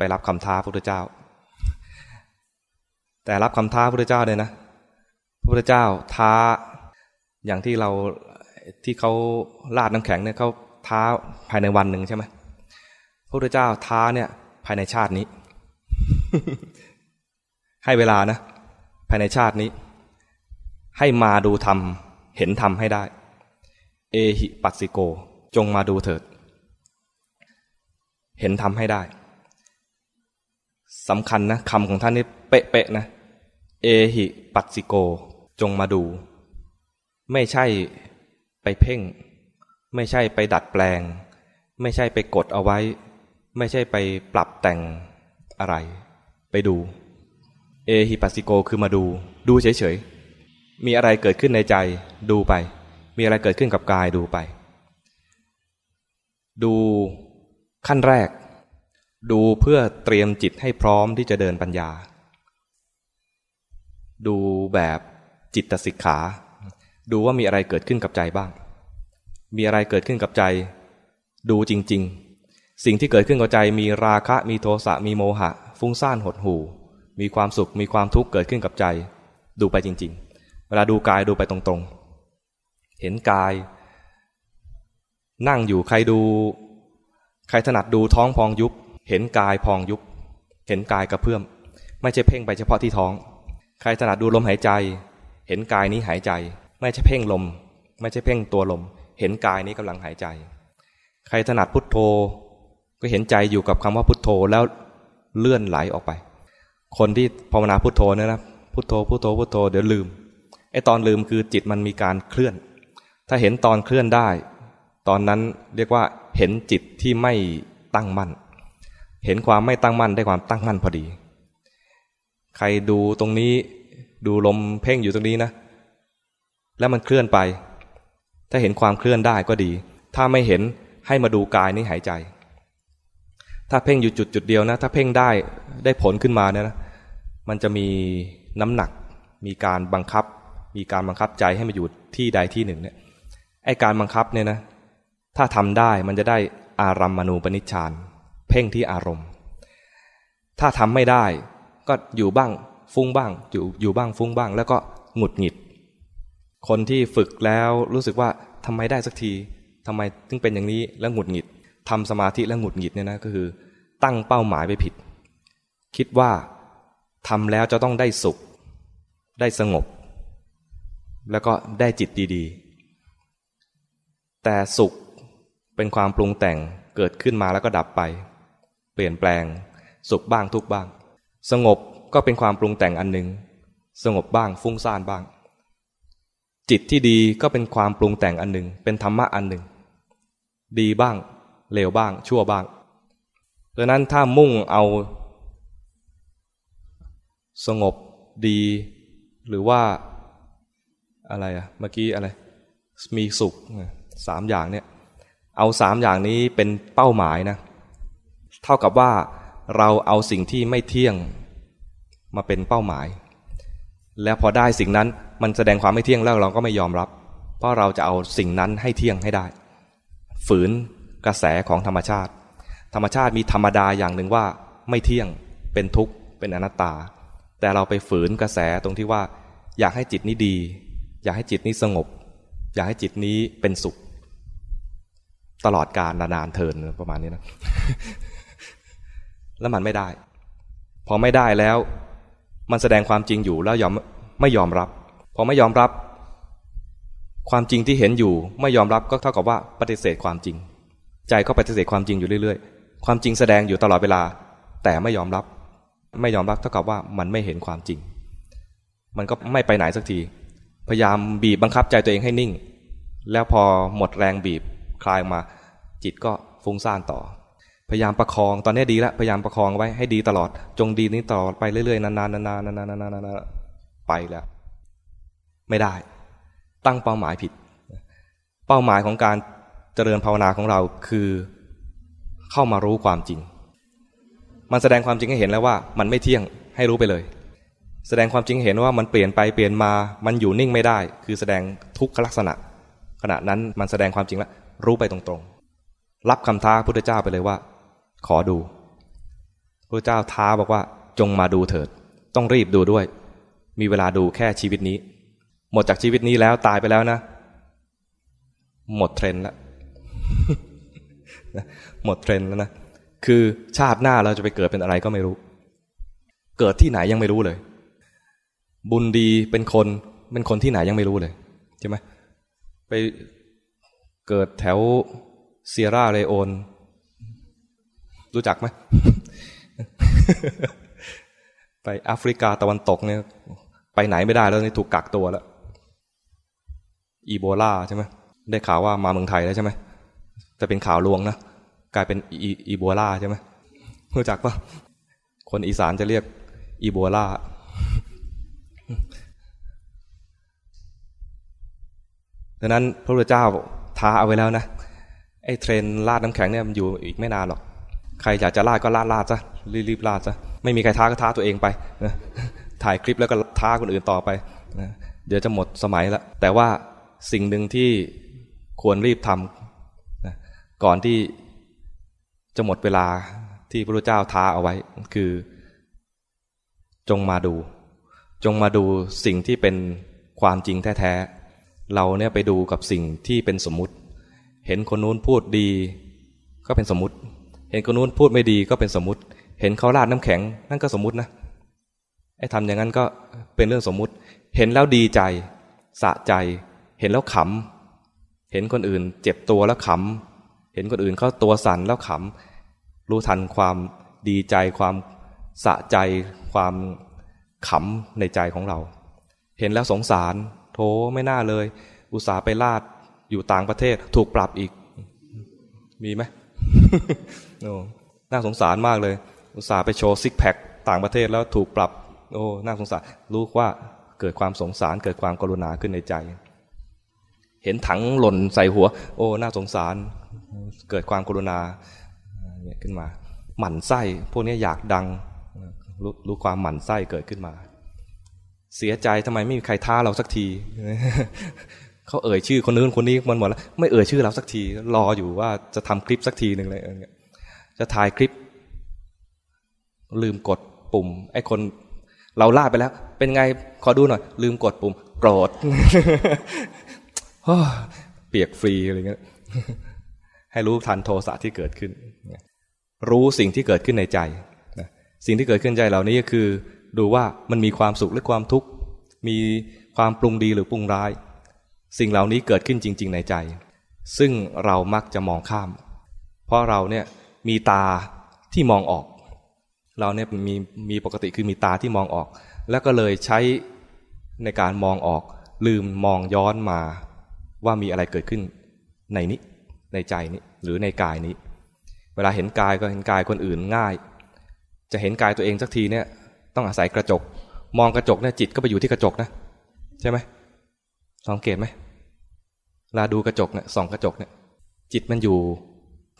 ไปรับคำท้าพระพุทธเจ้า แต่รับคำท้าพระพุทธเจ้าเลยนะพระพุทธเจ้าท้าอย่างที่เราที่เขาลาดน้ำแข็งเนี่ยเขาท้าภายในวันหนึ่งใช่ไหมพระพุทธเจ้าท้าเนี่ย ภายในชาตินี้ ให้เวลานะ ภายในชาตินี้ ให้มาดูธรรมเห็นธรรมให้ได้ เอหิปัสสิโก จงมาดูเถิด เห็นธรรมให้ได้ สำคัญนะคำของท่านนี่เป๊ะๆนะ เอหิปัสสิโก จงมาดู ไม่ใช่ไปเพ่ง ไม่ใช่ไปดัดแปลง ไม่ใช่ไปกดเอาไว้ ไม่ใช่ไปปรับแต่งอะไร ไปดู เอหิปัสสิโกคือมาดู ดูเฉยๆ มีอะไรเกิดขึ้นในใจ ดูไป มีอะไรเกิดขึ้นกับกายดูไป ดูขั้นแรก ดูเพื่อเตรียมจิตให้พร้อมที่จะเดินปัญญา ดูแบบจิตสิกขา ดูว่ามีอะไรเกิดขึ้นกับใจบ้าง มีอะไรเกิดขึ้นกับใจ ดูจริง ๆ สิ่งที่เกิดขึ้นกับใจมีราคะมีโทสะมีโมหะ ฟุ้งซ่านหดหู่ มีความสุขมีความทุกข์เกิดขึ้นกับใจ ดูไปจริง ๆ เวลาดูกายดูไปตรงๆ เห็นกาย นั่งอยู่ใครดู ใครถนัดดูท้องพองยุบ เห็นกายพองยุบ เห็นกายกระเพื่อม ไม่ใช่เพ่งไปเฉพาะที่ท้อง ใครถนัดดูลมหายใจ เห็นกายนี้หายใจ ไม่ใช่เพ่งลม ไม่ใช่เพ่งตัวลม เห็นกายนี้กำลังหายใจ ใครถนัดพุทโธ ก็เห็นใจอยู่กับคำว่าพุทโธแล้วเลื่อนไหลออกไป คนที่ภาวนาพุทโธเนี่ยนะพุทโธพุทโธพุทโธเดี๋ยวลืมไอ้ตอนลืมคือจิตมันมีการเคลื่อน ถ้าเห็นตอนเคลื่อนได้ ตอนนั้นเรียกว่าเห็นจิตที่ไม่ตั้งมั่น เห็นความไม่ตั้งมั่นได้ความตั้งมั่นพอดี ใครดูตรงนี้ดูลมเพ่งอยู่ตรงนี้นะ แล้วมันเคลื่อนไป ถ้าเห็นความเคลื่อนได้ก็ดี ถ้าไม่เห็นให้มาดูกายนี้หายใจ ถ้าเพ่งอยู่จุดจุดเดียวนะ ถ้าเพ่งได้ได้ผลขึ้นมาเนี่ยนะ มันจะมีน้ำหนัก มีการบังคับ มีการบังคับใจให้มาอยู่ที่ใดที่หนึ่งเนี่ย ไอการบังคับเนี่ยนะ ถ้าทำได้มันจะได้อารัมมณูปนิชฌานเเพ่งที่อารมณ์ ถ้าทำไม่ได้ ก็อยู่บ้างฟุ้งบ้าง อยู่อยู่บ้างฟุ้งบ้าง แล้วก็หงุดหงิด คนที่ฝึกแล้วรู้สึกว่าทำไมได้สักทีทำไมถึงเป็นอย่างนี้แล้วหงุดหงิดทำสมาธิแล้วหงุดหงิดเนี่ยนะก็คือ ตั้งเป้าหมายไปผิด คิดว่าทำแล้วจะต้องได้สุข ได้สงบ แล้วก็ได้จิตดีๆ แต่สุขเป็นความปรุงแต่งเกิดขึ้นมาแล้วก็ดับไป เปลี่ยนแปลง สุขบ้างทุกบ้าง สงบก็เป็นความปรุงแต่งอันหนึ่ง สงบบ้างฟุ้งซ่านบ้าง จิตที่ดีก็เป็นความปรุงแต่งอันหนึ่ง เป็นธรรมะอันหนึ่ง ดีบ้างเลวบ้าง ชั่วบ้างดังนั้นถ้ามุ่งเอา สงบดี หรือว่าอะไรอะเมื่อกี้อะไร มีสุขสามอย่างเนี่ย เอาสามอย่างนี้เป็นเป้าหมายนะ เท่ากับว่าเราเอาสิ่งที่ไม่เที่ยงมาเป็นเป้าหมาย แล้วพอได้สิ่งนั้นมันแสดงความไม่เที่ยงแล้วเราก็ไม่ยอมรับ เพราะเราจะเอาสิ่งนั้นให้เที่ยงให้ได้ ฝืนกระแสของธรรมชาติ ธรรมชาติมีธรรมดาอย่างหนึ่งว่า ไม่เที่ยงเป็นทุกข์เป็นอนัตตา แต่เราไปฝืนกระแสตรงที่ว่า อยากให้จิตนี้ดี อยากให้จิตนี้สงบ อยากให้จิตนี้เป็นสุข ตลอดกาลนานๆเทินประมาณนี้นะ แล้วมันไม่ได้ พอไม่ได้แล้ว มันแสดงความจริงอยู่แล้วยอมไม่ยอมรับ พอไม่ยอมรับ ความจริงที่เห็นอยู่ไม่ยอมรับก็เท่ากับว่าปฏิเสธความจริง ใจก็ปฏิเสธความจริงอยู่เรื่อยๆ ความจริงแสดงอยู่ตลอดเวลา แต่ไม่ยอมรับ ไม่ยอมรับเท่ากับว่ามันไม่เห็นความจริง มันก็ไม่ไปไหนสักที พยายามบีบบังคับใจตัวเองให้นิ่ง แล้วพอหมดแรงบีบคลายมา จิตก็ฟุ้งซ่านต่อ พยายามประคองตอนนี้ดีแล้วพยายามประคองไว้ให้ดีตลอด จงดีนี้ตลอดไปเรื่อยๆนานๆนานๆนานๆนานๆไปแล้ว ไม่ได้ ตั้งเป้าหมายผิด เป้าหมายของการเจริญภาวนาของเราคือเข้ามารู้ความจริง มันแสดงความจริงให้เห็นแล้วว่า มันไม่เที่ยงให้รู้ไปเลย แสดงความจริงเห็นว่ามันเปลี่ยนไปเปลี่ยนมามันอยู่นิ่งไม่ได้ คือแสดงทุกขลักษณะ ขณะนั้นมันแสดงความจริงแล้วรู้ไปตรงๆ รับคำท้าพุทธเจ้าไปเลยว่า ขอดูพระเจ้าท้าบอกว่าจงมาดูเถิด ต้องรีบดูด้วย มีเวลาดูแค่ชีวิตนี้ หมดจากชีวิตนี้แล้วตายไปแล้วนะ หมดเทรนแล้วหมดเทรนแล้วนะคือชาติหน้าเราจะไปเกิดเป็นอะไรก็ไม่รู้ เกิดที่ไหนยังไม่รู้เลย บุญดีเป็นคนเป็นคนที่ไหนยังไม่รู้เลยใช่ไหมไปเกิดแถวเซียร่าเรโอน รู้จักไหมไปแอฟริกาตะวันตกเนี่ย ไปไหนไม่ได้แล้วนี่ถูกกักตัวแล้ว อีโบลาใช่ไหมได้ข่าวว่ามาเมืองไทยแล้วใช่ไหมแต่เป็นข่าวลวงนะกลายเป็นอีโบลาใช่ไหมรู้จักปะคนอีสานจะเรียกอีโบลาดังนั้นพระพุทธเจ้าท้าเอาไว้แล้วนะไอ้เทรนลาดน้ำแข็งเนี่ยมันอยู่อีกไม่นานหรอก ใครอยากจะลาดก็ลาดลาดซะรีบๆลาดซะไม่มีใครท้าก็ท้าตัวเองไปนะถ่ายคลิปแล้วก็ท้าคนอื่นต่อไปนะเดี๋ยวจะหมดสมัยละแต่ว่าสิ่งหนึ่งที่ควรรีบทำนะก่อนที่จะหมดเวลาที่พระพุทธเจ้าท้าเอาไว้คือ จงมาดู จงมาดูสิ่งที่เป็นความจริงแท้ๆเราเนี่ยไปดูกับสิ่งที่เป็นสมมุติ เห็นคนนู้นพูดดี ก็เป็นสมมุติ เห็นคนนู้นพูดไม่ดีก็เป็นสมมติ เห็นเขาราดน้ำแข็งนั่นก็สมมตินะไอ้ทำอย่างนั้นก็เป็นเรื่องสมมุติ เห็นแล้วดีใจ สะใจ เห็นแล้วขำ เห็นคนอื่น เจ็บตัวแล้วขำ เห็นคนอื่นเขาตัวสั่นแล้วขำ รู้ทันความดีใจความสะใจ ความขำในใจของเรา เห็นแล้วสงสาร โถไม่น่าเลย อุตส่าห์ไปลาดอยู่ต่างประเทศถูกปรับอีก มีไหม โอ้น่าสงสารมากเลย อุตส่าห์ไปโชว์ซิกแพคต่างประเทศแล้วถูกปรับ โอ้น่าสงสารรู้ว่าเกิดความสงสารเกิดความกรุณาขึ้นในใจ เห็นถังหล่นใส่หัว โอ้น่าสงสาร เกิดความกรุณาเนี่ยขึ้นมา หมั่นไส้พวกนี้อยากดังรู้รู้ความหมั่นไส้เกิดขึ้นมา เสียใจทำไมไม่มีใครท้าเราสักทีเขาเอ่ยชื่อคนนู้นคนนี้มันหมดแล้ว ไม่เอ่ยชื่อเราสักที รออยู่ว่าจะทำคลิปสักทีหนึ่งเลย จะถ่ายคลิป ลืมกดปุ่ม ไอ้คนเราลาดไปแล้ว เป็นไงขอดูหน่อย ลืมกดปุ่ม โกรธเปียกฟรีอะไรเงี้ยให้รู้ทันโทสะที่เกิดขึ้น รู้สิ่งที่เกิดขึ้นในใจ สิ่งที่เกิดขึ้นใจเหล่านี้ก็คือ ดูว่ามันมีความสุขหรือความทุกข์ มีความปรุงดีหรือปรุงร้าย สิ่งเหล่านี้เกิดขึ้นจริง ๆ ในใจ ซึ่งเรามักจะมองข้าม เพราะเราเนี่ย มีตาที่มองออก เราเนี่ยมีมีปกติคือมีตาที่มองออก แล้วก็เลยใช้ในการมองออก ลืมมองย้อนมาว่ามีอะไรเกิดขึ้นในนี้ ในใจนี้หรือในกายนี้ เวลาเห็นกายก็เห็นกายคนอื่นง่าย จะเห็นกายตัวเองสักทีเนี่ยต้องอาศัยกระจก มองกระจกเนี่ยจิตก็ไปอยู่ที่กระจกนะใช่ไหมสังเกตไหมเวลาดูกระจกเนี่ยส่องกระจกเนี่ยจิตมันอยู่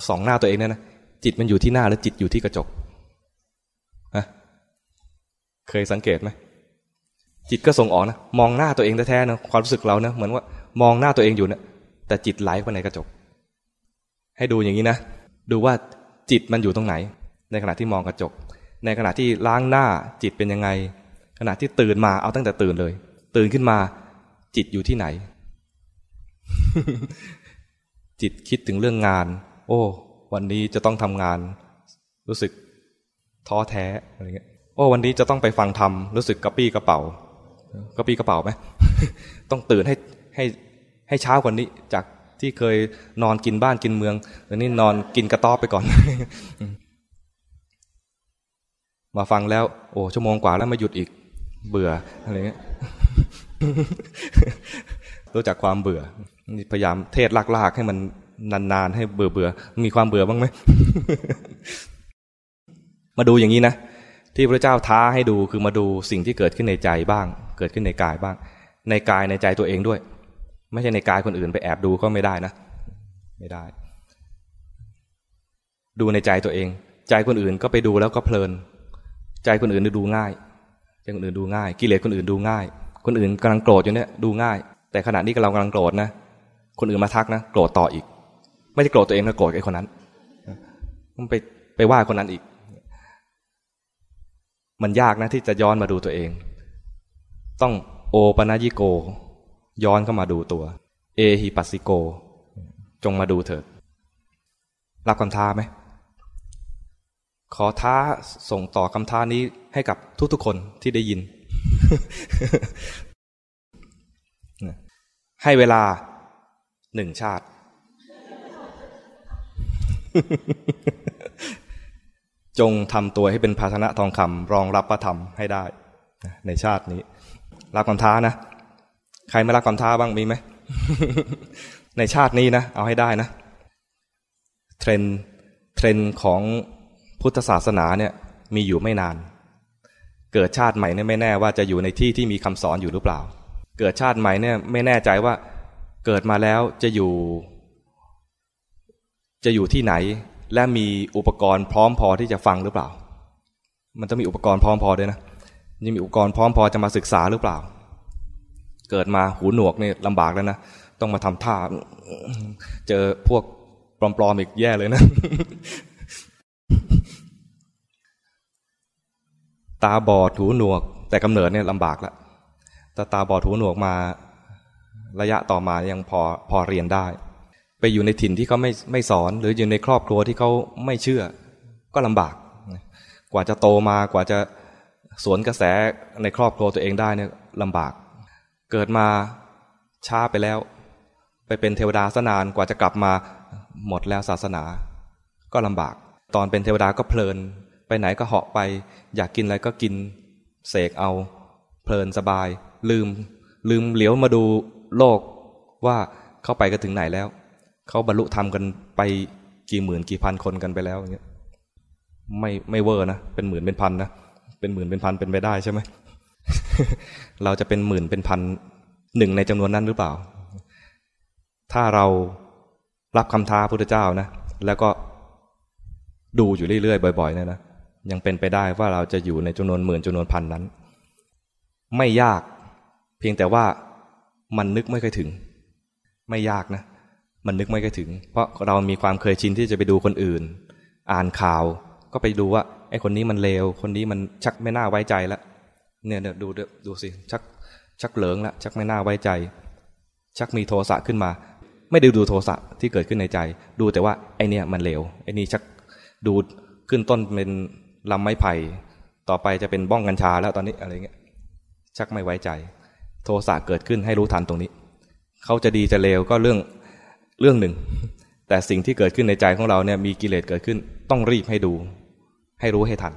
สองหน้าตัวเองเนี่ยนะ จิตมันอยู่ที่หน้าแล้วจิตอยู่ที่กระจกอะเคยสังเกตไหมจิตก็ส่งออกนะมองหน้าตัวเองแท้ๆนะความรู้สึกเรานะเหมือนว่ามองหน้าตัวเองอยู่เนะี่ยแต่จิตไหลไปในกระจก ให้ดูอย่างนี้นะ ดูว่าจิตมันอยู่ตรงไหน ในขณะที่มองกระจก ในขณะที่ล้างหน้าจิตเป็นยังไง ขณะที่ตื่นมาเอาตั้งแต่ตื่นเลย ตื่นขึ้นมา จิตอยู่ที่ไหน จิตคิดถึงเรื่องงาน โอ้ วันนี้จะต้องทำงาน รู้สึกท้อแท้อะไรเงี้ยโอ้วันนี้จะต้องไปฟังธรรมรู้สึกกระปี้กระเป๋ากระปี้กระเป๋าไหมต้องตื่นให้ให้ให้เช้ากว่านี้จากที่เคยนอนกินบ้านกินเมืองตอนนี้นอนกินกระต๊อบไปก่อน มาฟังแล้ว โอ้ชั่วโมงกว่าแล้วมาหยุดอีก เบื่ออะไรเงี้ยรู้จักความเบื่อพยายามเทศลากๆให้มัน นานๆให้เบื่อเบื่อมีความเบื่อบ้างไหมมาดูอย่างนี้นะที่พระเจ้าท้าให้ดูคือมาดูสิ่งที่เกิดขึ้นในใจบ้าง เกิดขึ้นในกายบ้าง ในกายในใจตัวเองด้วย ไม่ใช่ในกายคนอื่นไปแอบดูก็ไม่ได้นะ ไม่ได้ ดูในใจตัวเอง ใจคนอื่นก็ไปดูแล้วก็เพลิน ใจคนอื่นดูง่ายใจคนอื่นดูง่ายกิเลสคนอื่นดูง่าย คนอื่นกำลังโกรธอยู่เนี่ยดูง่าย แต่ขณะนี้เรากำลังโกรธนะ คนอื่นมาทักนะโกรธต่ออีก ไม่ได้โกรธตัวเองนะโกรธไอ้คนนั้นมันไปไปว่าคนนั้นอีก มันยากนะที่จะย้อนมาดูตัวเอง ต้องโอปนายิโก ย้อนเข้ามาดูตัว เอหิปัสสิโก จงมาดูเถิด รับคำท้าไหม ขอท้าส่งต่อคำท้านี้ให้กับทุกๆคนที่ได้ยิน ให้เวลาหนึ่งชาติ จงทำตัวให้เป็นภาชนะทองคำรองรับพระธรรมให้ได้ ในชาตินี้ รับคำท้านะ ใครไม่รับคำท้าบ้างมีไหม ในชาตินี้นะ เอาให้ได้นะ trend trend ของพุทธศาสนาเนี่ยมีอยู่ไม่นาน เกิดชาติใหม่เนี่ยไม่แน่ว่าจะอยู่ในที่ที่มีคำสอนอยู่หรือเปล่า เกิดชาติใหม่เนี่ยไม่แน่ใจว่าเกิดมาแล้วจะอยู่ จะอยู่ที่ไหน และมีอุปกรณ์พร้อมพอที่จะฟังหรือเปล่า มันต้องมีอุปกรณ์พร้อมพอด้วยนะยังมีอุปกรณ์พร้อมพอจะมาศึกษาหรือเปล่า เกิดมาหูหนวกเนี่ยลำบากแล้วนะต้องมาทำท่า เจอพวกปลอมๆอีกแย่เลยนะ ตาบอดหูหนวก แต่กำเนิดเนี่ยลำบากแล้วแต่ตาบอดหูหนวกมา ระยะต่อมายังพอพอเรียนได้ ไปอยู่ในถิ่นที่เขาไม่ไม่สอน หรืออยู่ในครอบครัวที่เขาไม่เชื่อ ก็ลำบาก กว่าจะโตมากว่าจะสวนกระแสในครอบครัวตัวเองได้เนี่ยลำบาก เกิดมาช้าไปแล้ว ไปเป็นเทวดาสนานกว่าจะกลับมาหมดแล้วศาสนา ก็ลำบาก ตอนเป็นเทวดาก็เพลิน ไปไหนก็เหาะไป อยากกินอะไรก็กิน เสกเอา เพลินสบาย ลืม ลืมเหลียวมาดูโลกว่าเขาไปกันถึงไหนแล้ว เขาบรรลุธรรมกันไปกี่หมื่นกี่พันคนกันไปแล้วอย่างเงี้ยไม่ไม่เวอร์นะเป็นหมื่นเป็นพันนะเป็นหมื่นเป็นพันเป็นไปได้ใช่ไหมเราจะเป็นหมื่นเป็นพันหนึ่งในจำนวนนั้นหรือเปล่า ถ้าเรารับคำท้าพุทธเจ้านะ แล้วก็ดูอยู่เรื่อยๆบ่อยๆเนี่ยนะยังเป็นไปได้ว่าเราจะอยู่ในจำนวนหมื่นจำนวนพันนั้น ไม่ยาก เพียงแต่ว่ามันนึกไม่เคยถึง ไม่ยากนะ มันนึกไม่เคยถึง เพราะเรามีความเคยชินที่จะไปดูคนอื่น อ่านข่าว ก็ไปดูว่าไอ้คนนี้มันเลวคนนี้มันชักไม่น่าไว้ใจแล้วเนี่ยดูดูสิชักชักเหลิงแล้วชักไม่น่าไว้ใจ ชักมีโทสะขึ้นมา ไม่ได้ดูโทสะที่เกิดขึ้นในใจ ดูแต่ว่าไอเนี่ยมันเลวไอนี่ชักดูขึ้นต้นเป็นลำไม้ไผ่ต่อไปจะเป็นบ้องกัญชาแล้วตอนนี้อะไรเงี้ยชักไม่ไว้ใจ โทสะเกิดขึ้นให้รู้ทันตรงนี้ เขาจะดีจะเลวก็เรื่อง เรื่องหนึ่ง แต่สิ่งที่เกิดขึ้นในใจของเราเนี่ยมีกิเลสเกิดขึ้น ต้องรีบให้ดู ให้รู้ให้ทัน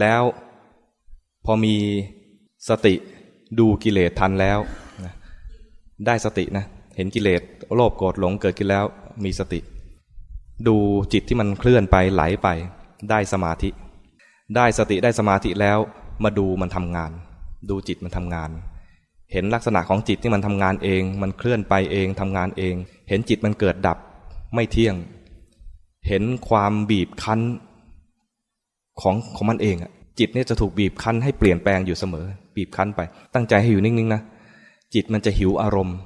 แล้วพอมีสติดูกิเลสทันแล้ว ได้สตินะเห็นกิเลสโลภโกรธหลงเกิดขึ้นแล้วมีสติ ดูจิตที่มันเคลื่อนไปไหลไป ได้สมาธิ ได้สติได้สมาธิแล้ว มาดูมันทำงาน ดูจิตมันทำงาน เห็นลักษณะของจิตที่มันทำงานเอง มันเคลื่อนไปเองทำงานเอง เห็นจิตมันเกิดดับไม่เที่ยง เห็นความบีบคั้นของของมันเองอะจิตเนี่ยจะถูกบีบคั้นให้เปลี่ยนแปลงอยู่เสมอ บีบคั้นไป ตั้งใจให้อยู่นิ่งๆนะจิตมันจะหิวอารมณ์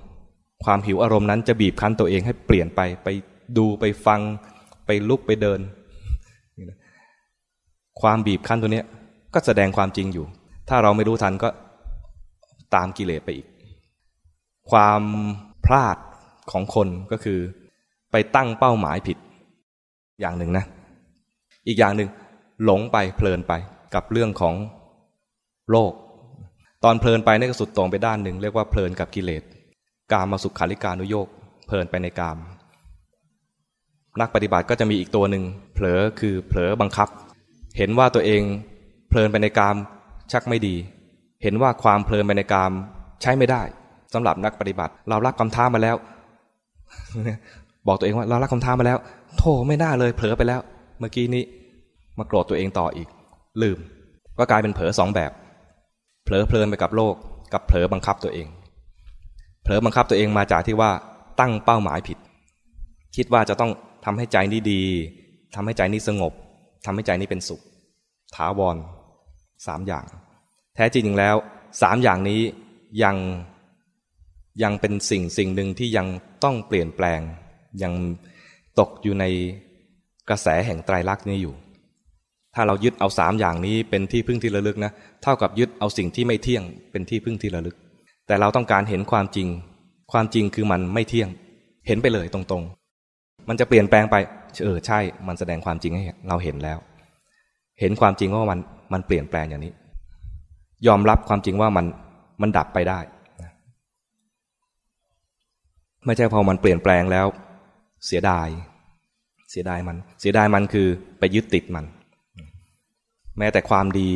ความหิวอารมณ์นั้นจะบีบคั้นตัวเองให้เปลี่ยนไปไปดูไปฟัง ไปลุกไปเดิน ความบีบคั้นตัวเนี้ยก็แสดงความจริงอยู่ ถ้าเราไม่รู้ทันก็ ตามกิเลสไปอีก ความพลาดของคนก็คือ ไปตั้งเป้าหมายผิด อย่างหนึ่งนะ อีกอย่างหนึ่งหลงไปเพลินไปกับเรื่องของโลก ตอนเพลินไปนี่ก็สุดตรงไปด้านหนึ่งเรียกว่าเพลินกับกิเลสกามมาสุขขาริการุโยกเพลินไปในกาม นักปฏิบัติก็จะมีอีกตัวหนึ่งเผลอคือเผลอบังคับ เห็นว่าตัวเองเพลินไปในกามชักไม่ดี เห็นว่าความเพลินไปในกามใช้ไม่ได้สำหรับนักปฏิบัติ เรารับคำท้ามาแล้ว บอกตัวเองว่าเรารับคำท้ามาแล้ว โธ่ไม่น่าเลยเผลอไปแล้ว เมื่อกี้นี้มาโกรธตัวเองต่ออีก ลืม ก็กลายเป็นเผลอสองแบบเผลอเพลินไปกับโลก กับเผลอบังคับตัวเองเผลอบังคับตัวเองมาจากที่ว่าตั้งเป้าหมายผิด คิดว่าจะต้องทำให้ใจนี้ดีทำให้ใจนี้สงบทำให้ใจนี้เป็นสุข ถาวรสามอย่าง แท้จริงแล้วสามอย่างนี้ยังยังเป็นสิ่งสิ่งหนึ่งที่ยังต้องเปลี่ยนแปลง ยังตกอยู่ในกระแสแห่งไตรลักษณ์นี้อยู่ ถ้าเรายึดเอาสามอย่างนี้เป็นที่พึ่งที่ระลึกนะ เท่ากับยึดเอาสิ่งที่ไม่เที่ยงเป็นที่พึ่งที่ระลึก แต่เราต้องการเห็นความจริง ความจริงคือมันไม่เที่ยง เห็นไปเลยตรงๆ มันจะเปลี่ยนแปลงไปเออใช่ มันแสดงความจริงให้เราเห็นแล้ว เห็นความจริงว่ามันมันเปลี่ยนแปลงอย่างนี้ ยอมรับความจริงว่ามันมันดับไปได้ไม่ใช่พอมันเปลี่ยนแปลงแล้ว เสียดาย เสียดายมัน เสียดายมันคือไปยึดติดมัน แม้แต่ความดี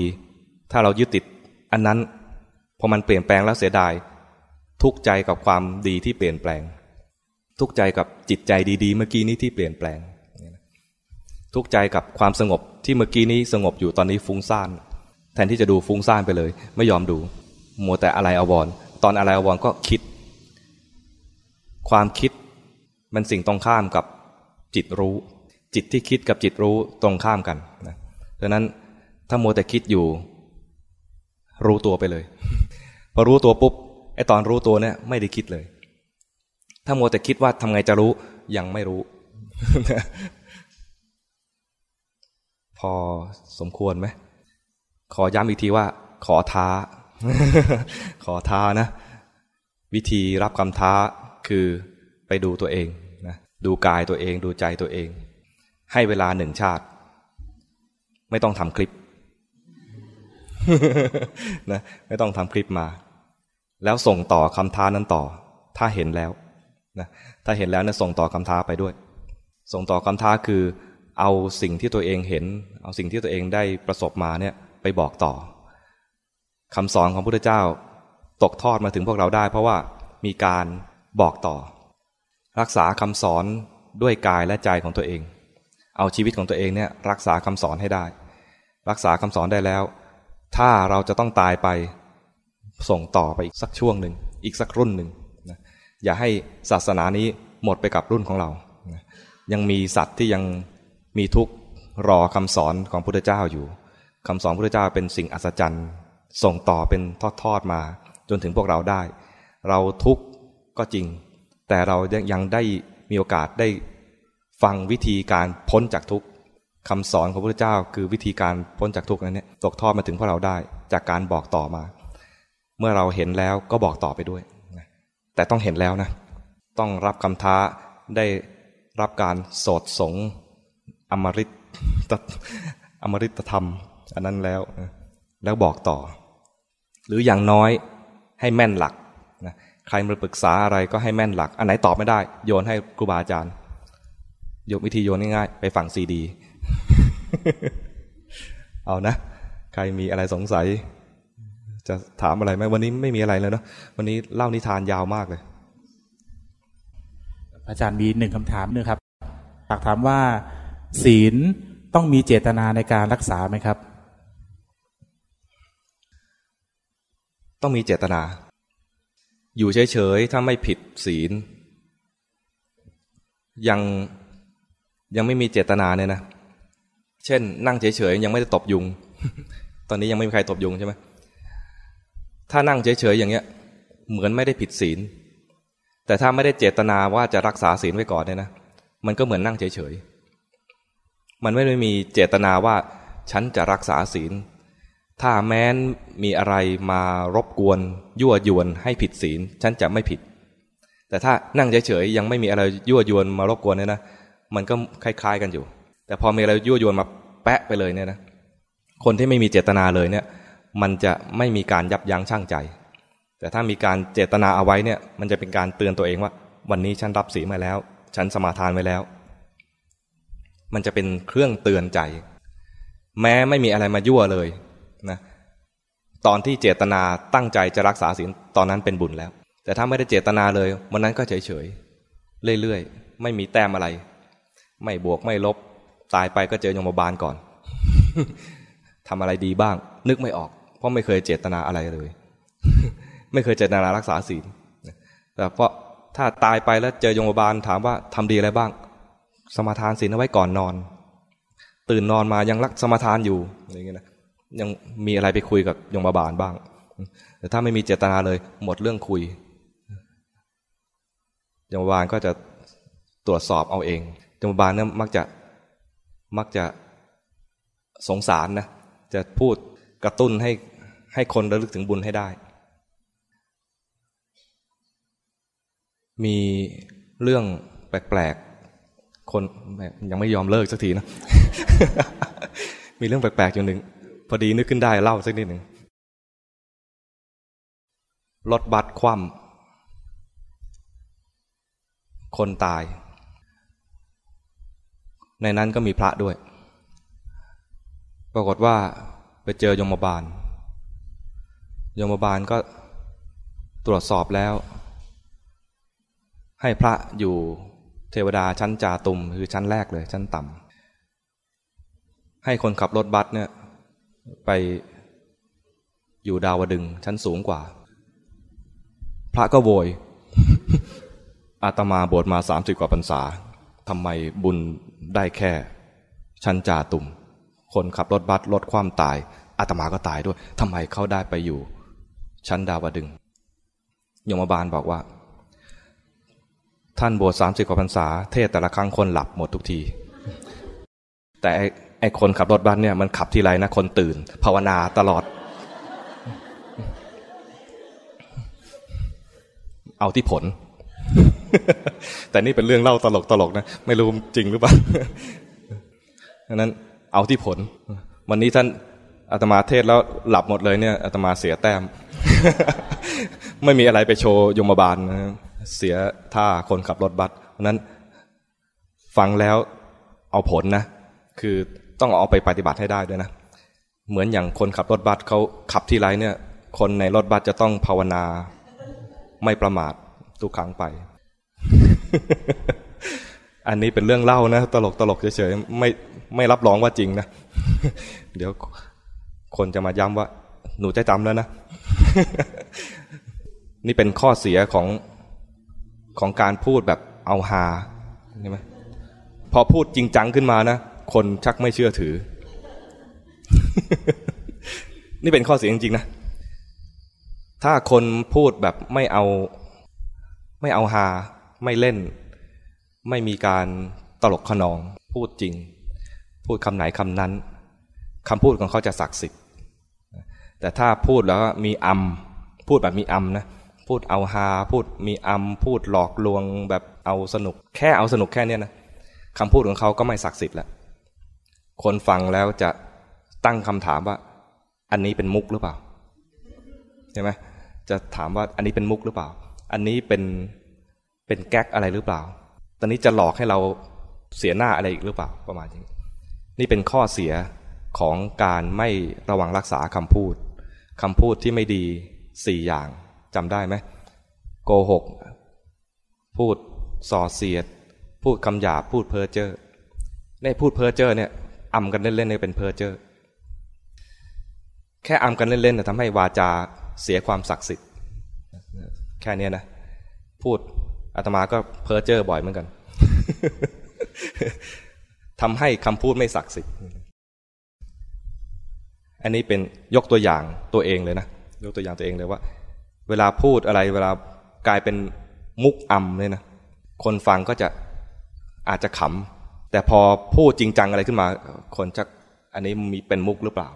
ถ้าเรายึดติด อันนั้นพอมันเปลี่ยนแปลงแล้วเสียดาย ทุกใจกับความดีที่เปลี่ยนแปลง ทุกใจกับจิตใจดีๆ เมื่อกี้นี้ที่เปลี่ยนแปลง ทุกใจกับความสงบที่เมื่อกี้นี้สงบอยู่ตอนนี้ฟุ้งซ่าน ทนที่จะดูฟุ้งซ่านไปเลย ไม่ยอมดู มัวแต่อะไรอววรตอนอะไรอววรก็คิด ความคิดมันสิ่งตรงข้ามกับจิตรู้ จิตที่คิดกับจิตรู้ตรงข้ามกันนะดังนั้นถ้ามัวแต่คิดอยู่ รู้ตัวไปเลย พอรู้ตัวปุ๊บไอตอนรู้ตัวเนี่ยไม่ได้คิดเลย ถ้ามัวแต่คิดว่าทำไงจะรู้ยังไม่รู้ พอสมควรไหม ขอย้ำอีกทีว่า ขอท้า ขอท้านะ วิธีรับคำท้าคือไปดูตัวเองนะดูกายตัวเอง ดูใจตัวเอง ให้เวลาหนึ่งชาติ ไม่ต้องทำคลิปนะไม่ต้องทำคลิปมา แล้วส่งต่อคำท้านั้นต่อ ถ้าเห็นแล้วนะถ้าเห็นแล้วเนี่ยส่งต่อคำท้าไปด้วย ส่งต่อคำท้าคือ เอาสิ่งที่ตัวเองเห็น เอาสิ่งที่ตัวเองได้ประสบมาเนี่ย ไปบอกต่อคำสอนของพระพุทธเจ้าตกทอดมาถึงพวกเราได้ เพราะว่ามีการบอกต่อ รักษาคำสอนด้วยกายและใจของตัวเอง เอาชีวิตของตัวเองเนี่ยรักษาคำสอนให้ได้ รักษาคำสอนได้แล้ว ถ้าเราจะต้องตายไปส่งต่อไปอีกสักช่วงหนึ่งอีกสักรุ่นหนึ่งนะอย่าให้ศาสนานี้หมดไปกับรุ่นของเรานะยังมีสัตว์ที่ยังมีทุกข์รอคำสอนของพุทธเจ้าอยู่ คำสอนพุทธเจ้าเป็นสิ่งอัศจรรย์ ส่งต่อเป็นทอดๆมา จนถึงพวกเราได้ เราทุกข์ก็จริง แต่เรายังได้มีโอกาสได้ฟังวิธีการพ้นจากทุกข์คำสอนของพระพุทธเจ้าคือวิธีการพ้นจากทุกข์นั้นเนี่ยตกทอดมาถึงพวกเราได้ จากการบอกต่อมา เมื่อเราเห็นแล้วก็บอกต่อไปด้วยแต่ต้องเห็นแล้วนะต้องรับคำท้าได้รับการโสดสงอมริตอมริตธรรม อันนั้นแล้วแล้วบอกต่อ หรืออย่างน้อยให้แม่นหลักนะใครมาปรึกษาอะไรก็ให้แม่นหลัก อันไหนตอบไม่ได้ โยนให้ครูบาอาจารย์ยกวิธีโยนง่ายๆไปฝั่งซีดี เอานะ ใครมีอะไรสงสัย จะถามอะไรไหมวันนี้ไม่มีอะไรเลยเนาะวันนี้เล่านิทานยาวมากเลย อาจารย์มีหนึ่งคำถามนึงครับอยากถามว่า ศีลต้องมีเจตนาในการรักษาไหมครับ ต้องมีเจตนา อยู่เฉยๆถ้าไม่ผิดศีล ยังยังไม่มีเจตนาเนี่ยนะ เช่น นั่งเฉยๆยังไม่ได้ตบยุง ตอนนี้ยังไม่มีใครตบยุงใช่ไหมถ้านั่งเฉยๆอย่างเงี้ย เหมือนไม่ได้ผิดศีล แต่ถ้าไม่ได้เจตนาว่าจะรักษาศีลไว้ก่อนเนี่ยนะ มันก็เหมือนนั่งเฉยๆ มันไม่ได้มีเจตนาว่าฉันจะรักษาศีล ถ้าแม้นมีอะไรมารบกวน ยั่วยวนให้ผิดศีล ฉันจะไม่ผิด แต่ถ้านั่งเฉยๆยังไม่มีอะไรยั่วยวนมารบกวนเนี่ยนะมันก็คล้าย ๆกันอยู่ แต่พอมีอะไรยั่วยวนมาแปะไปเลยเนี่ยนะคนที่ไม่มีเจตนาเลยเนี่ย มันจะไม่มีการยับยั้งชั่งใจ แต่ถ้ามีการเจตนาเอาไว้เนี่ย มันจะเป็นการเตือนตัวเองว่า วันนี้ฉันรับศีลมาแล้ว ฉันสมาทานไว้แล้ว มันจะเป็นเครื่องเตือนใจ แม้ไม่มีอะไรมายั่วเลย นะตอนที่เจตนาตั้งใจจะรักษาศีลตอนนั้นเป็นบุญแล้ว แต่ถ้าไม่ได้เจตนาเลยวันนั้นก็เฉยๆเรื่อยๆ ไม่มีแต้มอะไร ไม่บวกไม่ลบ ตายไปก็เจอยมบาลก่อนทำอะไรดีบ้าง นึกไม่ออก เพราะไม่เคยเจตนาอะไรเลย ไม่เคยเจตนารักษาศีลแต่เพราะถ้าตายไปแล้วเจอยมบาลถามว่าทำดีอะไรบ้าง สมาทานศีลเอาไว้ก่อนนอน ตื่นนอนมายังรักสมาทานอยู่อย่างเงี้ยนะ ยังมีอะไรไปคุยกับยมบาลบ้าง แต่ถ้าไม่มีเจตนาเลย หมดเรื่องคุยยมบาลก็จะตรวจสอบเอาเองจมบาลเนี่ยมักจะมักจะสงสารนะ จะพูดกระตุ้นให้ให้คนระลึกถึงบุญให้ได้ มีเรื่องแปลกๆ คนยังไม่ยอมเลิกสักทีนะ มีเรื่องแปลกๆอยู่หนึ่ง พอดีนึกขึ้นได้เล่าสักนิดหนึ่งรถบัสคว่ำคนตาย ในนั้นก็มีพระด้วย ปรากฏว่าไปเจอยมบาลยมบาลก็ตรวจสอบแล้ว ให้พระอยู่เทวดาชั้นจาตุมคือชั้นแรกเลยชั้นต่ำให้คนขับรถบัสเนี่ย ไปอยู่ดาวดึงชั้นสูงกว่า พระก็โวย อาตมาบวชมาสามสิบกว่าพรรษาทำไมบุญได้แค่ ชั้นจ่าตุ่ม คนขับรถบัสรถความตาย อาตมาก็ตายด้วยทำไมเขาได้ไปอยู่ ชั้นดาวดึงยมบาลบอกว่า ท่านบวชสามสิบกว่าพรรษา เทศแต่ละครั้งคนหลับหมดทุกที แต่ ไอ้คนขับรถบัสเนี่ยมันขับทีไรนะคนตื่น ภาวนาตลอด เอาที่ผล แต่นี่เป็นเรื่องเล่าตลกตลกนะ ไม่รู้จริงหรือเปล่าดังนั้นเอาที่ผล วันนี้ท่านอาตมาเทศแล้วหลับหมดเลยเนี่ยอาตมาเสียแต้ม ไม่มีอะไรไปโชว์ยมบาลนะเสียท่าคนขับรถบัสนั้นฟังแล้วเอาผลนะ คือ ต้องเอาไปปฏิบัติให้ได้ด้วยนะ เหมือนอย่างคนขับรถบัสเขาขับที่ไรเนี่ย คนในรถบัสจะต้องภาวนาไม่ประมาททุกครั้งไป อันนี้เป็นเรื่องเล่านะ ตลกตลกเฉยๆไม่ไม่รับรองว่าจริงนะ เดี๋ยวคนจะมาย้ำว่า หนูจจำแล้วนะ นี่เป็นข้อเสียของของการพูดแบบเอาฮาใช่ไหมพอพูดจริงจังขึ้นมานะ คนชักไม่เชื่อถือ นี่เป็นข้อเสียจริงๆนะ ถ้าคนพูดแบบไม่เอาไม่เอาฮาไม่เล่น ไม่มีการตลกขนอง พูดจริง พูดคำไหนคำนั้นคำพูดของเขาจะศักดิ์สิทธิ์ แต่ถ้าพูดแล้วมีอำพูดแบบมีอำนะพูดเอาฮาพูดมีอำพูดหลอกลวงแบบเอาสนุก แค่เอาสนุกแค่นี้นะคำพูดของเขาก็ไม่ศักดิ์สิทธิ์แล้ว คนฟังแล้วจะตั้งคำถามว่า อันนี้เป็นมุกหรือเปล่าใช่ไหมจะถามว่าอันนี้เป็นมุกหรือเปล่า อันนี้เป็นเป็นแก๊กอะไรหรือเปล่า ตอนนี้จะหลอกให้เราเสียหน้าอะไรอีกหรือเปล่าประมาณนี้นี่เป็นข้อเสียของการไม่ระวังรักษาคำพูดคำพูดที่ไม่ดีสี่อย่างจำได้ไหมโกหก พูดส่อเสียด พูดคำหยาบพูดเพ้อเจ้อในพูดเพ้อเจ้อเนี่ย อ่ำกันเล่นๆเนี่ยเป็นเพ้อเจ้อแค่อ่ำกันเล่นๆเนี่ยทำให้วาจาเสียความศักดิ์สิทธิ์ แค่นี้นะ พูดอาตมาก็เพ้อเจ้อบ่อยเหมือนกันทำให้คำพูดไม่ศักดิ์สิทธิ์ อันนี้เป็นยกตัวอย่างตัวเองเลยนะ ยกตัวอย่างตัวเองเลยว่า เวลาพูดอะไรเวลากลายเป็นมุกอำเลยนะ คนฟังก็จะอาจจะขำ แต่พอพูดจริงจังอะไรขึ้นมา คนจะอันนี้มีเป็นมุกหรือเปล่า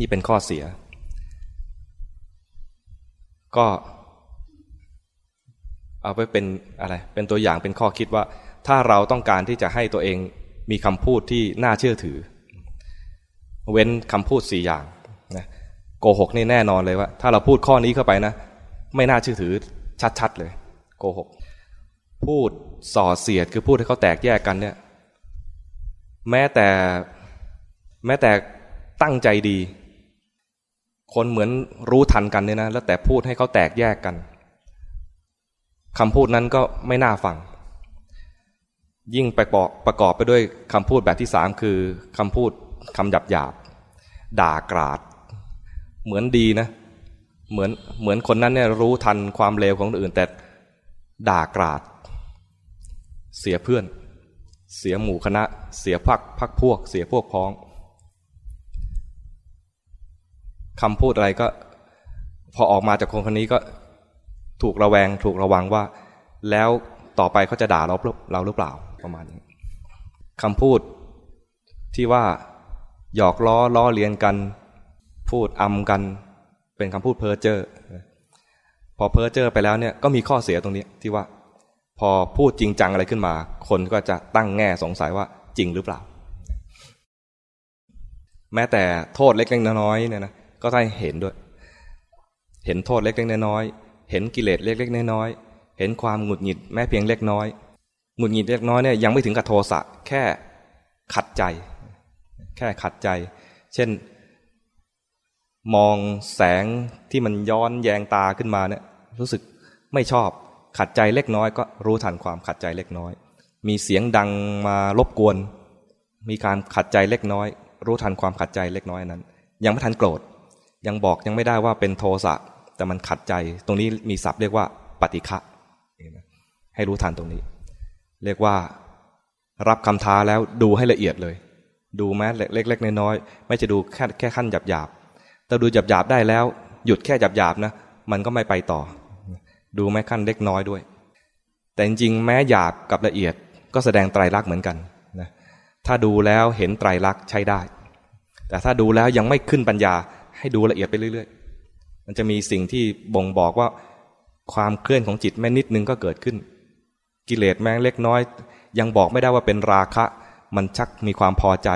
นี่เป็นข้อเสีย ก็เอาไปเป็นอะไรเป็นตัวอย่างเป็นข้อคิดว่า ถ้าเราต้องการที่จะให้ตัวเองมีคำพูดที่น่าเชื่อถือ เว้นคำพูดสี่อย่างนะโกหกนี่แน่นอนเลยว่า ถ้าเราพูดข้อนี้เข้าไปนะ ไม่น่าเชื่อถือชัดๆเลย โกหก พูดส่อเสียดคือพูดให้เขาแตกแยกกันเนี่ย แม้แต่แม้แต่ตั้งใจดี คนเหมือนรู้ทันกันเนี่ยนะแล้วแต่พูดให้เขาแตกแยกกันคำพูดนั้นก็ไม่น่าฟัง ยิ่งไปประประกอบไปด้วยคำพูดแบบที่สามคือคำพูดคำหยาบหยาบด่ากราด เหมือนดีนะ เหมือนเหมือนคนนั้นเนี่ยรู้ทันความเลวของคนอื่น แต่ด่ากราด เสียเพื่อน เสียหมู่คณะ เสียพักพักพวก เสียพวกพ้องคำพูดอะไรก็ พอออกมาจากคนคนนี้ก็ถูกระแวงถูกระวังว่า แล้วต่อไปเขาจะด่าเราเราหรือเปล่าประมาณนี้คำพูดที่ว่าหยอกล้อล้อเลียนกัน พูดอำกัน เป็นคำพูดเพ้อเจ้อพอเพ้อเจ้อไปแล้วเนี่ยก็มีข้อเสียตรงนี้ที่ว่า พอพูดจริงจังอะไรขึ้นมา คนก็จะตั้งแง่สงสัยว่าจริงหรือเปล่า แม้แต่โทษเล็กๆน้อยๆเนี่ยนะก็ได้เห็นด้วย เห็นโทษเล็กๆน้อยๆเห็นกิเลสเล็กๆน้อยๆเห็นความหงุดหงิดแม้เพียงเล็กน้อยหงุดหงิดเล็กน้อยเนี่ยยังไม่ถึงกับโทสะแค่ขัดใจ แค่ขัดใจ เช่น มองแสงที่มันย้อนแยงตาขึ้นมาเนี่ยรู้สึกไม่ชอบ ขัดใจเล็กน้อยก็รู้ทันความขัดใจเล็กน้อย มีเสียงดังมารบกวน มีการขัดใจเล็กน้อย รู้ทันความขัดใจเล็กน้อยนั้น ยังไม่ทันโกรธ ยังบอกยังไม่ได้ว่าเป็นโทสะแต่มันขัดใจตรงนี้มีศัพท์เรียกว่าปฏิฆะให้รู้ทันตรงนี้ เรียกว่า รับคำท้าแล้วดูให้ละเอียดเลย ดูแม้เล็ก ๆ น้อยๆไม่จะดูแค่แค่ขั้นหยาบๆแต่ดูหยาบๆได้แล้ว หยุดแค่หยาบๆนะ มันก็ไม่ไปต่อ ดูแม้ขั้นเล็กน้อยด้วย แต่จริงๆแม้หยาบกับละเอียดก็แสดงไตรลักษณ์เหมือนกันนะถ้าดูแล้วเห็นไตรลักษณ์ใช้ได้ แต่ถ้าดูแล้วยังไม่ขึ้นปัญญาให้ดูละเอียดไปเรื่อย ๆ มันจะมีสิ่งที่บ่งบอกว่าความเคลื่อนของจิตแม้นิดนึงก็เกิดขึ้น กิเลสแม้เล็กน้อย ยังบอกไม่ได้ว่าเป็นราคะ มันชักมีความพอใจ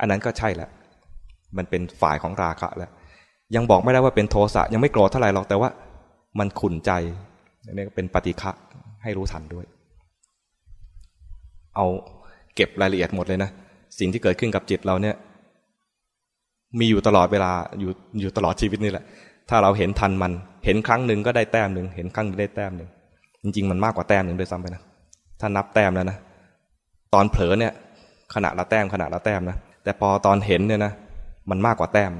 อันนั้นก็ใช่แหละ มันเป็นฝ่ายของราคะแล้วยังบอกไม่ได้ว่าเป็นโทสะยังไม่โกรธเท่าไหร่หรอกแต่ว่า มันขุนใจนี่เป็นปฏิฆะให้รู้ทันด้วย เอาเก็บรายละเอียดหมดเลยนะ สิ่งที่เกิดขึ้นกับจิตเราเนี่ย มีอยู่ตลอดเวลาอยู่อยู่ตลอดชีวิตนี่แหละ ถ้าเราเห็นทันมัน เห็นครั้งหนึ่งก็ได้แต้มหนึ่งเห็นครั้งนึงได้แต้มหนึ่งจริง ๆ มันมากกว่าแต้มหนึ่งด้วยซ้ำไปนะถ้านับแต้มแล้วนะตอนเผลอเนี่ย ขณะละแต้มขณะละแต้มนะแต่พอตอนเห็นเนี่ยนะมันมากกว่าแต้ม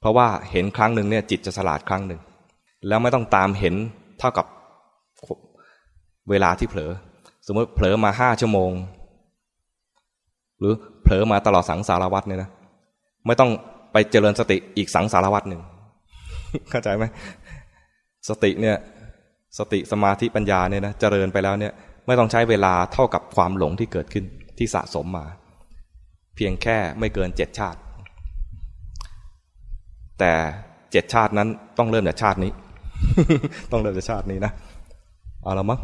เพราะว่าเห็นครั้งหนึ่งเนี่ยจิตจะฉลาดครั้งหนึ่ง แล้วไม่ต้องตามเห็นเท่ากับเวลาที่เผลอ สมมติเผลอมาห้าชั่วโมง หรือเผลอมาตลอดสังสารวัตรเนี่ยนะไม่ต้องไปเจริญสติอีกสังสารวัตรหนึ่งเข้าใจไหมสติเนี่ยสติสมาธิปัญญาเนี่ยนะเจริญไปแล้วเนี่ยไม่ต้องใช้เวลาเท่ากับความหลงที่เกิดขึ้นที่สะสมมา เพียงแค่ไม่เกินเจ็ดชาติ แต่เจ็ดชาตินั้นต้องเริ่มจากชาตินี้ ต้องเริ่มจากชาตินี้นะ เอาละมั้ง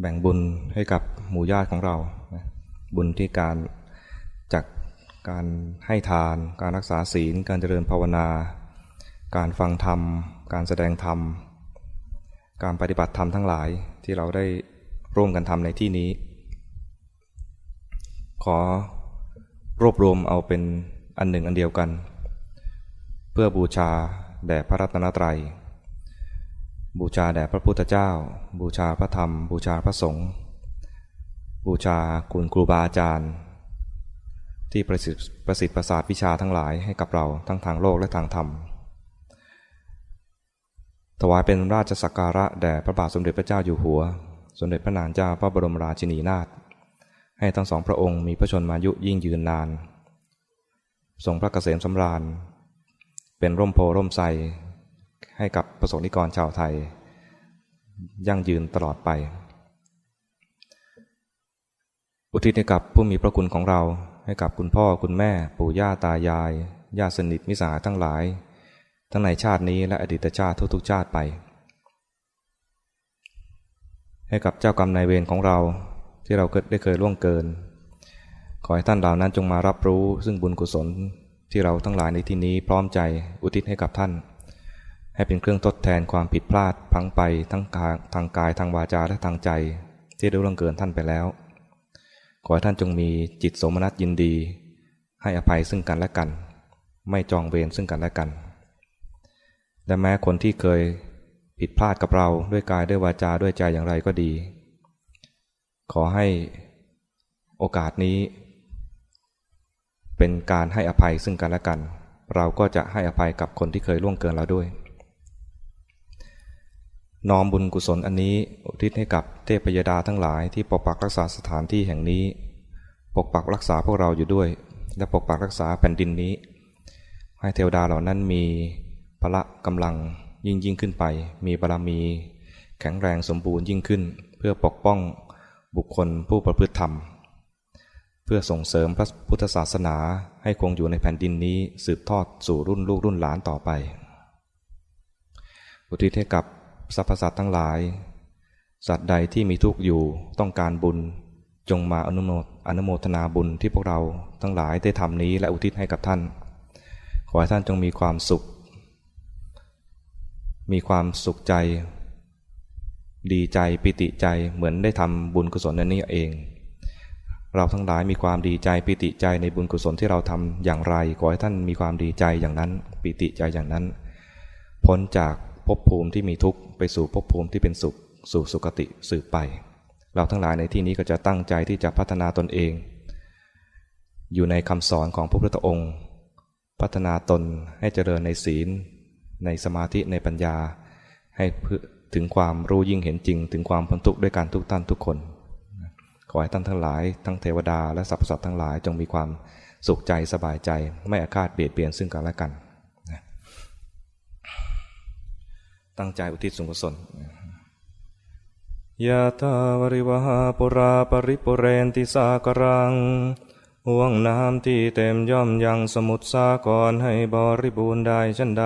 แบ่งบุญให้กับหมู่ญาติของเรา บุญที่การจากการให้ทาน การรักษาศีล การเจริญภาวนา การฟังธรรม การแสดงธรรม การปฏิบัติธรรมทั้งหลายที่เราได้ร่วมกันทำในที่นี้ ขอรวบรวมเอาเป็นอันหนึ่งอันเดียวกัน เพื่อบูชาแด่พระรัตนตรัย บูชาแด่พระพุทธเจ้า บูชาพระธรรม บูชาพระสงฆ์บูชาคุณครูบาอาจารย์ ที่ประสิทธิ์ประสิทธิ์ประสาทวิชาทั้งหลายให้กับเราทั้งทางโลกและทางธรรม ถวายเป็นราชสักการะแด่พระบาทสมเด็จพระเจ้าอยู่หัว สมเด็จพระนางเจ้าพระบรมราชินีนาถให้ทั้งสองพระองค์มีพระชนมายุยิ่งยืนนาน ทรงพระเกษมสำราญ เป็นร่มโพร่มไทรให้กับประสงนิกรชาวไทย ยั่งยืนตลอดไป อุทิศให้กับผู้มีพระคุณของเราให้กับคุณพ่อคุณแม่ ปู่ย่าตายายญาติสนิทมิสหายทั้งหลาย ทั้งในชาตินี้และอดีตชาติทุกๆชาติไป ให้กับเจ้ากรรมนายเวรของเราที่เราได้เคยล่วงเกิน ขอให้ท่านเหล่านั้นจงมารับรู้ซึ่งบุญกุศล ที่เราทั้งหลายในที่นี้พร้อมใจอุทิศให้กับท่าน ให้เป็นเครื่องทดแทนความผิดพลาดพังไปทั้งทางกายทางวาจาและทางใจ ที่ได้ล่วงเกินท่านไปแล้ว ขอให้ท่านจงมีจิตสมนัตยินดี ให้อภัยซึ่งกันและกัน ไม่จองเวรซึ่งกันและกัน และแม้คนที่เคยผิดพลาดกับเราด้วยกายด้วยวาจาด้วยใจอย่างไรก็ดี ขอให้โอกาสนี้ เป็นการให้อภัยซึ่งกันและกัน เราก็จะให้อภัยกับคนที่เคยล่วงเกินเราด้วย น้อมบุญกุศลอันนี้อุทิศให้กับเทพยดาทั้งหลายที่ปกปักรักษาสถานที่แห่งนี้ ปกปักรักษาพวกเราอยู่ด้วย และปกปักรักษาแผ่นดินนี้ ให้เทวดาเหล่านั้นมีพละกำลังยิ่งยิ่งขึ้นไป มีบารมี แข็งแรงสมบูรณ์ยิ่งขึ้น เพื่อปกป้องบุคคลผู้ประพฤติธรรม พื่อส่งเสริมพระพุทธศาสนาให้คงอยู่ในแผ่นดินนี้สืบทอดสู่รุ่นลูกรุ่นหลานต่อไป อุทิศให้กับสรรพสัตว์ทั้งหลาย สัตว์ใดที่มีทุกข์อยู่ต้องการบุญ จงมาอนุโมทอนุโมทนาบุญที่พวกเราทั้งหลายได้ทำนี้และอุทิศให้กับท่าน ขอให้ท่านจงมีความสุข มีความสุขใจ ดีใจปิติใจเหมือนได้ทำบุญกุศลนั้นนี้เอง เราทั้งหลายมีความดีใจปิติใจในบุญกุศลที่เราทำอย่างไร ขอให้ท่านมีความดีใจอย่างนั้น ปิติใจอย่างนั้น พ้นจากภพภูมิที่มีทุกข์ไปสู่ภพภูมิที่เป็นสุข สู่สุคติสืบไป เราทั้งหลายในที่นี้ก็จะตั้งใจที่จะพัฒนาตนเอง อยู่ในคำสอนของพระพุทธองค์ พัฒนาตนให้เจริญในศีล ในสมาธิในปัญญา ให้ถึงความรู้ยิ่งเห็นจริง ถึงความพ้นทุกข์ด้วยการทุกท่านทุกคน ขอให้ท่านทั้งหลาย ทั้งเทวดาและสรรพสัตว์ทั้งหลายจงมีความสุขใจสบายใจ ไม่อาฆาตเบียดเบียนซึ่งกันและกัน ตั้งใจอุทิศส่วนกุศลยะทาวริวหาปุราปริปุเรนติสากรังห่วงน้ำที่เต็มย่อมยังสมุทรสาครให้บริบูรณ์ได้ชันใด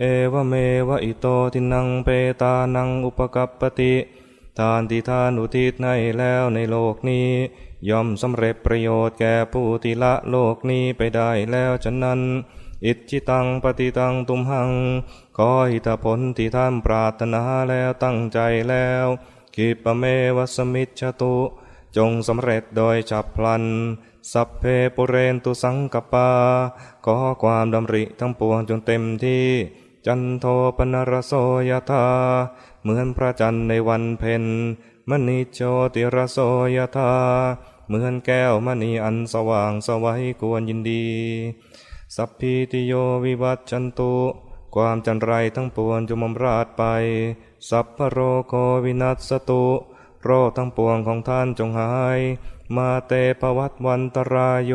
เอวเมวะอิโตทินังเปตานังอุปกัปปติ ทานที่ทานอุทิศให้แล้วในโลกนี้ ย่อมสำเร็จประโยชน์แก่ผู้ที่ละโลกนี้ไปได้แล้วฉะนั้น อิจิตังปฏิตังตุมหังขอหิตผลที่ท่านปรารถนาแล้วตั้งใจแล้วกิปเมวัสมิจตุจงสำเร็จโดยฉับพลัน สัพเพปุเรนตุสังกปา ขอความดำริทั้งปวงจงเต็มที่ จันโทปนรโสยธา เหมือนพระจันทร์ในวันเพ็ญมณีโชติรโสยธาเหมือนแก้วมณีอันสว่างสวัยกวนยินดี สัพพิติโยวิวัตจันตุ ความจันไรทั้งปวงจงมมราดไป สัพพโรโควินัสตุ โรคทั้งปวงของท่านจงหาย มาเตปวัตวันตรายโย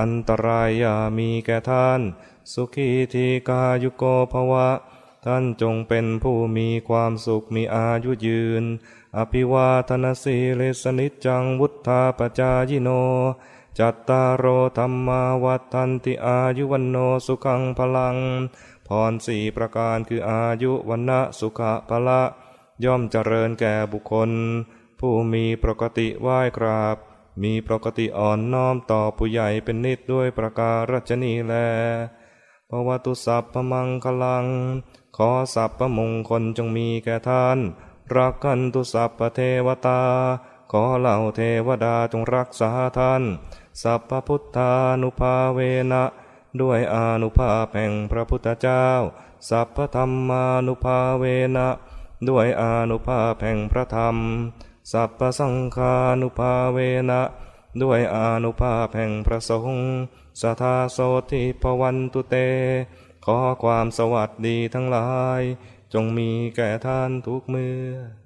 อันตรายอย่ามีแก่ท่าน สุขีทีกายุโกภวะ ท่านจงเป็นผู้มีความสุขมีอายุยืน อภิวาทนาสีเลสนิจังวุธาปจายิโน จัตตารโอธรรมาวัฏันติอายุวันโนสุขังพลัง พรสี่ประการคืออายุวันนะสุขะพละ ย่อมเจริญแก่บุคคล ผู้มีปกติไหว้กราบ มีปกติอ่อนน้อมต่อผู้ใหญ่เป็นนิดด้วยประการัชนีแลภวตุสัพพมังคลัง ขอสัพพมงคลจงมีแก่ท่าน รักกันตุสัพพเทวตา ขอเหล่าเทวดาจงรักษาท่าน สัพพพุทธานุภาเวนะ ด้วยอนุภาพแห่งพระพุทธเจ้า สัพพธรรมานุภาเวนะ ด้วยอนุภาพแห่งพระธรรม สัพพสังฆานุภาเวนะ ด้วยอนุภาพแห่งพระสงฆ์สัทธาโสติภวันตุเต ขอความสวัสดีทั้งหลาย จงมีแก่ท่านทุกเมื่อ